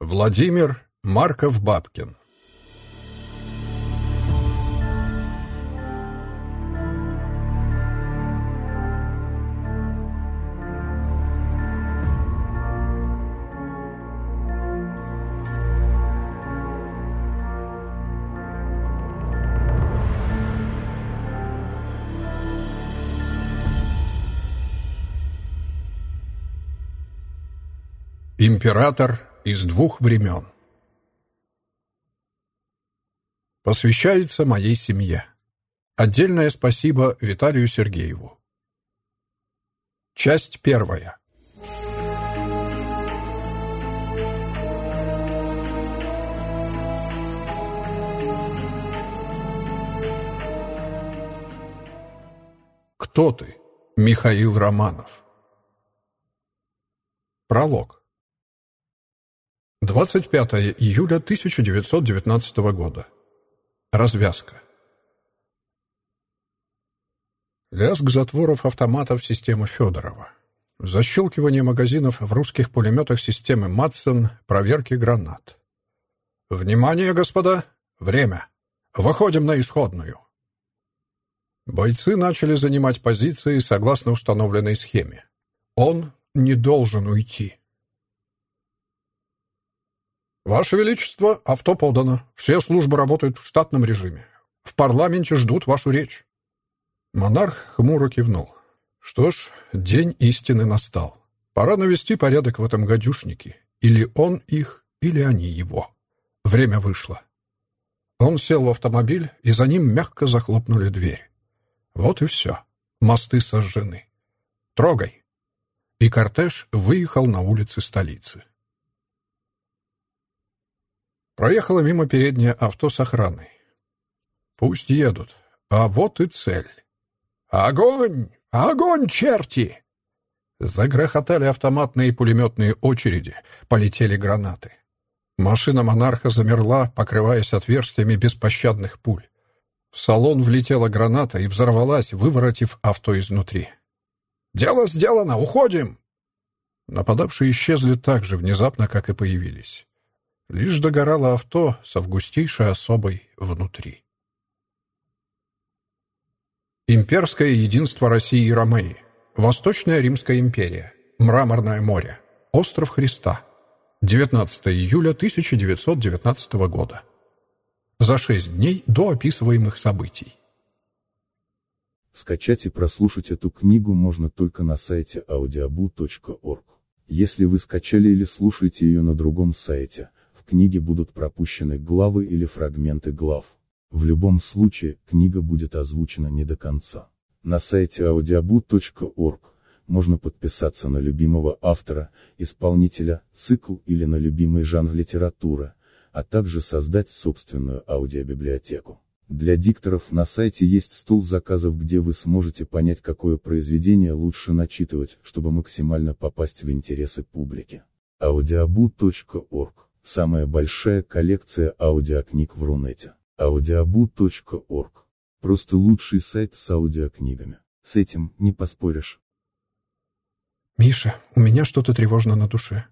Владимир Марков-Бабкин Император из двух времен Посвящается моей семье. Отдельное спасибо Виталию Сергееву. Часть первая. Кто ты? Михаил Романов. Пролог. 25 июля 1919 года. Развязка. Лязг затворов автоматов системы Федорова. Защелкивание магазинов в русских пулеметах системы Матсон, проверки гранат. «Внимание, господа! Время! Выходим на исходную!» Бойцы начали занимать позиции согласно установленной схеме. Он не должен уйти. «Ваше Величество, авто подано. Все службы работают в штатном режиме. В парламенте ждут вашу речь». Монарх хмуро кивнул. «Что ж, день истины настал. Пора навести порядок в этом гадюшнике. Или он их, или они его. Время вышло». Он сел в автомобиль, и за ним мягко захлопнули дверь. Вот и все. Мосты сожжены. «Трогай!» И кортеж выехал на улицы столицы. Проехало мимо переднее авто с охраной. Пусть едут. А вот и цель. Огонь! Огонь, черти! Загрохотали автоматные и пулеметные очереди, полетели гранаты. Машина монарха замерла, покрываясь отверстиями беспощадных пуль. В салон влетела граната и взорвалась, выворотив авто изнутри. «Дело сделано! Уходим!» Нападавшие исчезли так же внезапно, как и появились. Лишь догорало авто с августейшей особой внутри. Имперское единство России и Ромеи. Восточная Римская империя. Мраморное море. Остров Христа. 19 июля 1919 года. За шесть дней до описываемых событий. Скачать и прослушать эту книгу можно только на сайте audiobu.org. Если вы скачали или слушаете ее на другом сайте, в книге будут пропущены главы или фрагменты глав. В любом случае, книга будет озвучена не до конца. На сайте audiobook.org можно подписаться на любимого автора, исполнителя, цикл или на любимый жанр литературы, а также создать собственную аудиобиблиотеку. Для дикторов на сайте есть стол заказов, где вы сможете понять, какое произведение лучше начитывать, чтобы максимально попасть в интересы публики. audiobu.org Самая большая коллекция аудиокниг в Рунете. audiobu.org. Просто лучший сайт с аудиокнигами. С этим не поспоришь. «Миша, у меня что-то тревожно на душе».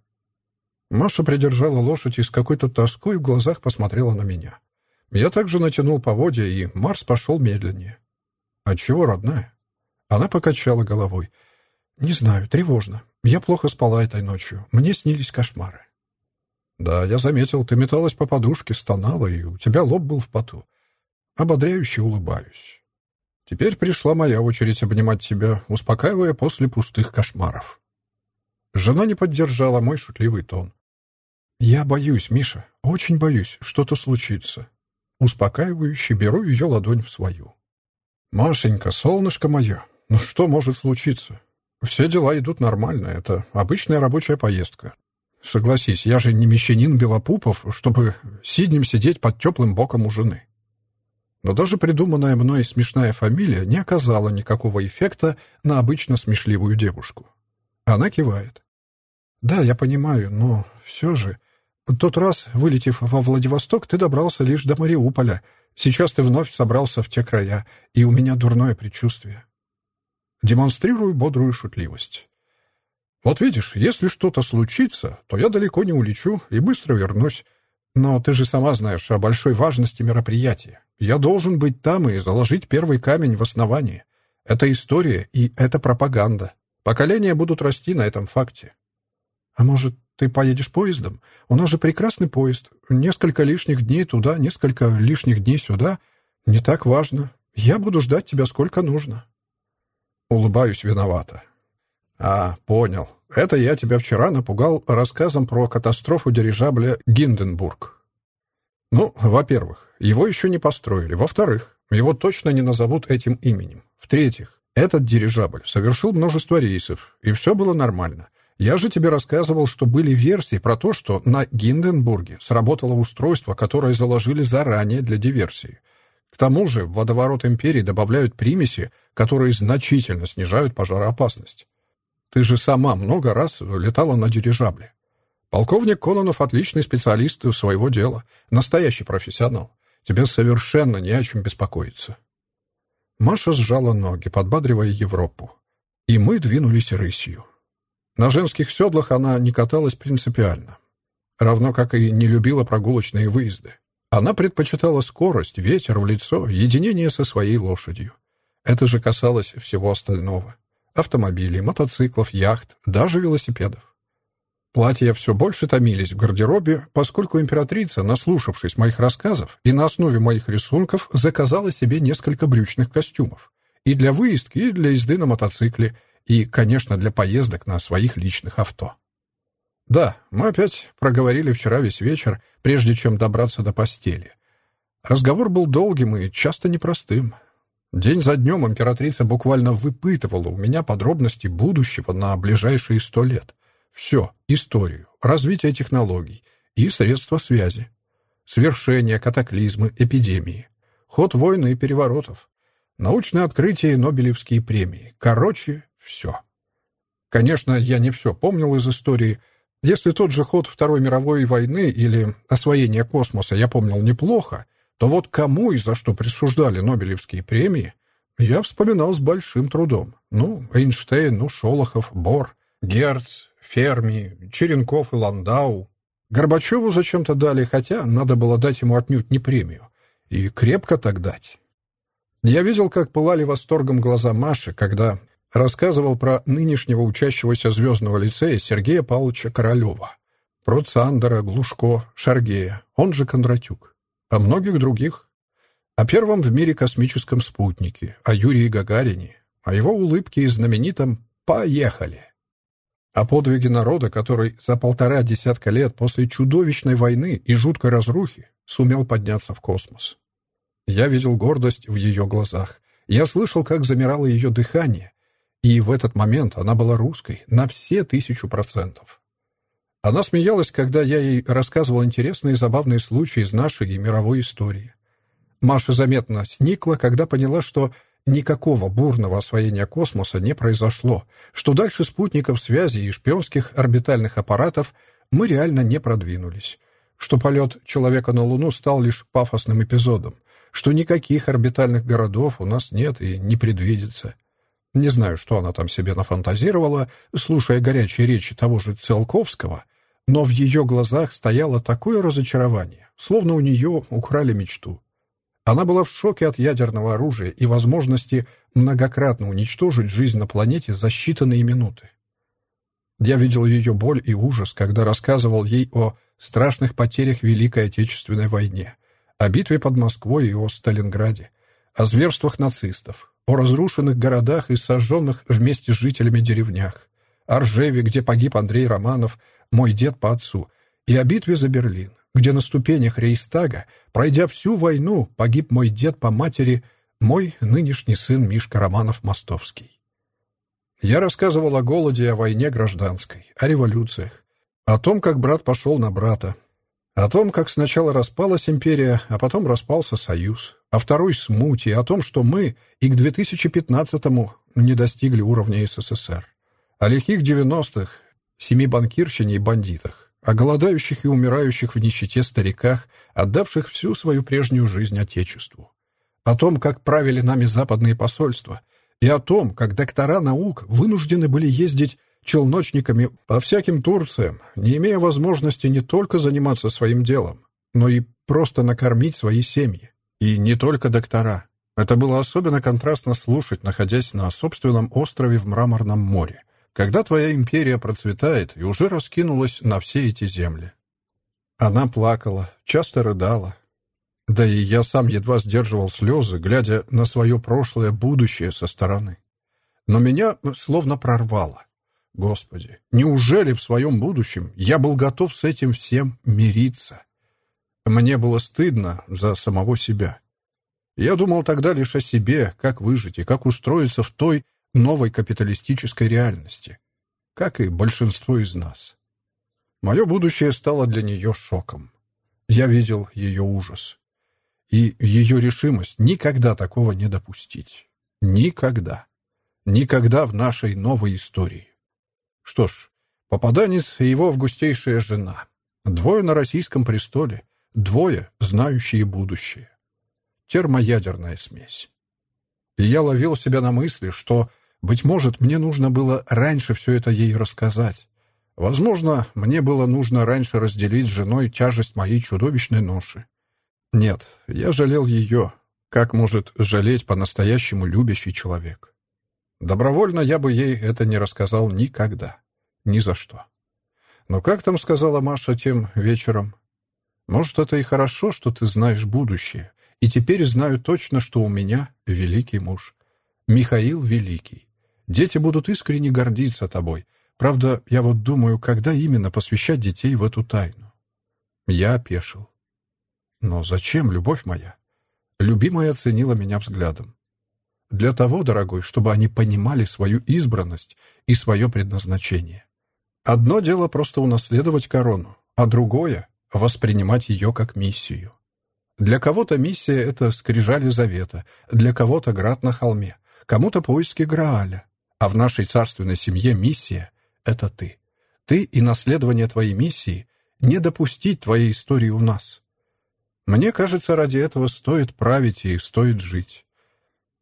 Маша придержала лошадь и с какой-то тоской в глазах посмотрела на меня. Я также натянул поводья, и Марс пошел медленнее. «Отчего, родная?» Она покачала головой. «Не знаю, тревожно. Я плохо спала этой ночью. Мне снились кошмары». «Да, я заметил, ты металась по подушке, стонала, и у тебя лоб был в поту. Ободряюще улыбаюсь. Теперь пришла моя очередь обнимать тебя, успокаивая после пустых кошмаров». Жена не поддержала мой шутливый тон. «Я боюсь, Миша, очень боюсь, что-то случится». Успокаивающе беру ее ладонь в свою. «Машенька, солнышко мое, ну что может случиться? Все дела идут нормально, это обычная рабочая поездка. Согласись, я же не мещанин Белопупов, чтобы сиднем сидеть под теплым боком у жены. Но даже придуманная мной смешная фамилия не оказала никакого эффекта на обычно смешливую девушку. Она кивает. «Да, я понимаю, но все же... Тот раз, вылетев во Владивосток, ты добрался лишь до Мариуполя. Сейчас ты вновь собрался в те края, и у меня дурное предчувствие». Демонстрирую бодрую шутливость. Вот видишь, если что-то случится, то я далеко не улечу и быстро вернусь. Но ты же сама знаешь о большой важности мероприятия. Я должен быть там и заложить первый камень в основании. Это история и это пропаганда. Поколения будут расти на этом факте. А может, ты поедешь поездом? У нас же прекрасный поезд. Несколько лишних дней туда, несколько лишних дней сюда. Не так важно. Я буду ждать тебя сколько нужно. Улыбаюсь виновато. «А, понял. Это я тебя вчера напугал рассказом про катастрофу дирижабля «Гинденбург». Ну, во-первых, его еще не построили. Во-вторых, его точно не назовут этим именем. В-третьих, этот дирижабль совершил множество рейсов, и все было нормально. Я же тебе рассказывал, что были версии про то, что на Гинденбурге сработало устройство, которое заложили заранее для диверсии. К тому же в водоворот империи добавляют примеси, которые значительно снижают пожароопасность. Ты же сама много раз летала на дирижабле. Полковник Кононов отличный специалист своего дела, настоящий профессионал. Тебе совершенно не о чем беспокоиться. Маша сжала ноги, подбадривая Европу. И мы двинулись рысью. На женских седлах она не каталась принципиально. Равно как и не любила прогулочные выезды. Она предпочитала скорость, ветер в лицо, единение со своей лошадью. Это же касалось всего остального автомобилей, мотоциклов, яхт, даже велосипедов. Платья все больше томились в гардеробе, поскольку императрица, наслушавшись моих рассказов и на основе моих рисунков, заказала себе несколько брючных костюмов. И для выездки, и для езды на мотоцикле, и, конечно, для поездок на своих личных авто. Да, мы опять проговорили вчера весь вечер, прежде чем добраться до постели. Разговор был долгим и часто непростым. День за днем императрица буквально выпытывала у меня подробности будущего на ближайшие сто лет. Все, историю, развитие технологий и средства связи. Свершения, катаклизмы, эпидемии. Ход войны и переворотов. Научные открытия и Нобелевские премии. Короче, все. Конечно, я не все помнил из истории. Если тот же ход Второй мировой войны или освоение космоса я помнил неплохо, то вот кому и за что присуждали Нобелевские премии, я вспоминал с большим трудом. Ну, Эйнштейн, ну, Шолохов, Бор, Герц, Ферми, Черенков и Ландау. Горбачеву зачем-то дали, хотя надо было дать ему отнюдь не премию. И крепко так дать. Я видел, как пылали восторгом глаза Маши, когда рассказывал про нынешнего учащегося звездного лицея Сергея Павловича Королева, про Цандера, Глушко, Шаргея, он же Кондратюк о многих других. О первом в мире космическом спутнике, о Юрии Гагарине, о его улыбке и знаменитом «Поехали!». О подвиге народа, который за полтора десятка лет после чудовищной войны и жуткой разрухи сумел подняться в космос. Я видел гордость в ее глазах. Я слышал, как замирало ее дыхание. И в этот момент она была русской на все тысячу процентов. Она смеялась, когда я ей рассказывал интересные и забавные случаи из нашей и мировой истории. Маша заметно сникла, когда поняла, что никакого бурного освоения космоса не произошло, что дальше спутников связи и шпионских орбитальных аппаратов мы реально не продвинулись, что полет человека на Луну стал лишь пафосным эпизодом, что никаких орбитальных городов у нас нет и не предвидится. Не знаю, что она там себе нафантазировала, слушая горячие речи того же Циолковского, но в ее глазах стояло такое разочарование, словно у нее украли мечту. Она была в шоке от ядерного оружия и возможности многократно уничтожить жизнь на планете за считанные минуты. Я видел ее боль и ужас, когда рассказывал ей о страшных потерях Великой Отечественной войне, о битве под Москвой и о Сталинграде, о зверствах нацистов, о разрушенных городах и сожженных вместе с жителями деревнях, о Ржеве, где погиб Андрей Романов, мой дед по отцу, и о битве за Берлин, где на ступенях Рейхстага, пройдя всю войну, погиб мой дед по матери, мой нынешний сын Мишка Романов-Мостовский. Я рассказывал о голоде о войне гражданской, о революциях, о том, как брат пошел на брата, о том, как сначала распалась империя, а потом распался союз, о второй смуте, о том, что мы и к 2015-му не достигли уровня СССР, о лихих 90-х, семи банкирщине и бандитах, о голодающих и умирающих в нищете стариках, отдавших всю свою прежнюю жизнь Отечеству, о том, как правили нами западные посольства, и о том, как доктора наук вынуждены были ездить челночниками по всяким Турциям, не имея возможности не только заниматься своим делом, но и просто накормить свои семьи. И не только доктора. Это было особенно контрастно слушать, находясь на собственном острове в Мраморном море, когда твоя империя процветает и уже раскинулась на все эти земли. Она плакала, часто рыдала. Да и я сам едва сдерживал слезы, глядя на свое прошлое будущее со стороны. Но меня словно прорвало. Господи, неужели в своем будущем я был готов с этим всем мириться? Мне было стыдно за самого себя. Я думал тогда лишь о себе, как выжить и как устроиться в той новой капиталистической реальности, как и большинство из нас. Мое будущее стало для нее шоком. Я видел ее ужас и ее решимость никогда такого не допустить. Никогда. Никогда в нашей новой истории. Что ж, попаданец и его августейшая жена. Двое на российском престоле. Двое, знающие будущее. Термоядерная смесь. И я ловил себя на мысли, что, быть может, мне нужно было раньше все это ей рассказать. Возможно, мне было нужно раньше разделить с женой тяжесть моей чудовищной ноши. Нет, я жалел ее. Как может жалеть по-настоящему любящий человек? Добровольно я бы ей это не рассказал никогда. Ни за что. Но как там сказала Маша тем вечером? Может, это и хорошо, что ты знаешь будущее. И теперь знаю точно, что у меня великий муж. Михаил Великий. Дети будут искренне гордиться тобой. Правда, я вот думаю, когда именно посвящать детей в эту тайну. Я опешил. Но зачем, любовь моя? Любимая оценила меня взглядом. Для того, дорогой, чтобы они понимали свою избранность и свое предназначение. Одно дело просто унаследовать корону, а другое — воспринимать ее как миссию. Для кого-то миссия — это скрижали завета, для кого-то град на холме, кому-то поиски Грааля. А в нашей царственной семье миссия — это ты. Ты и наследование твоей миссии — не допустить твоей истории у нас. Мне кажется, ради этого стоит править и стоит жить.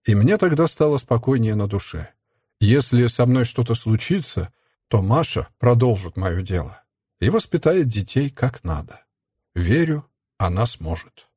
И мне тогда стало спокойнее на душе. Если со мной что-то случится, то Маша продолжит мое дело и воспитает детей как надо. Верю, она сможет.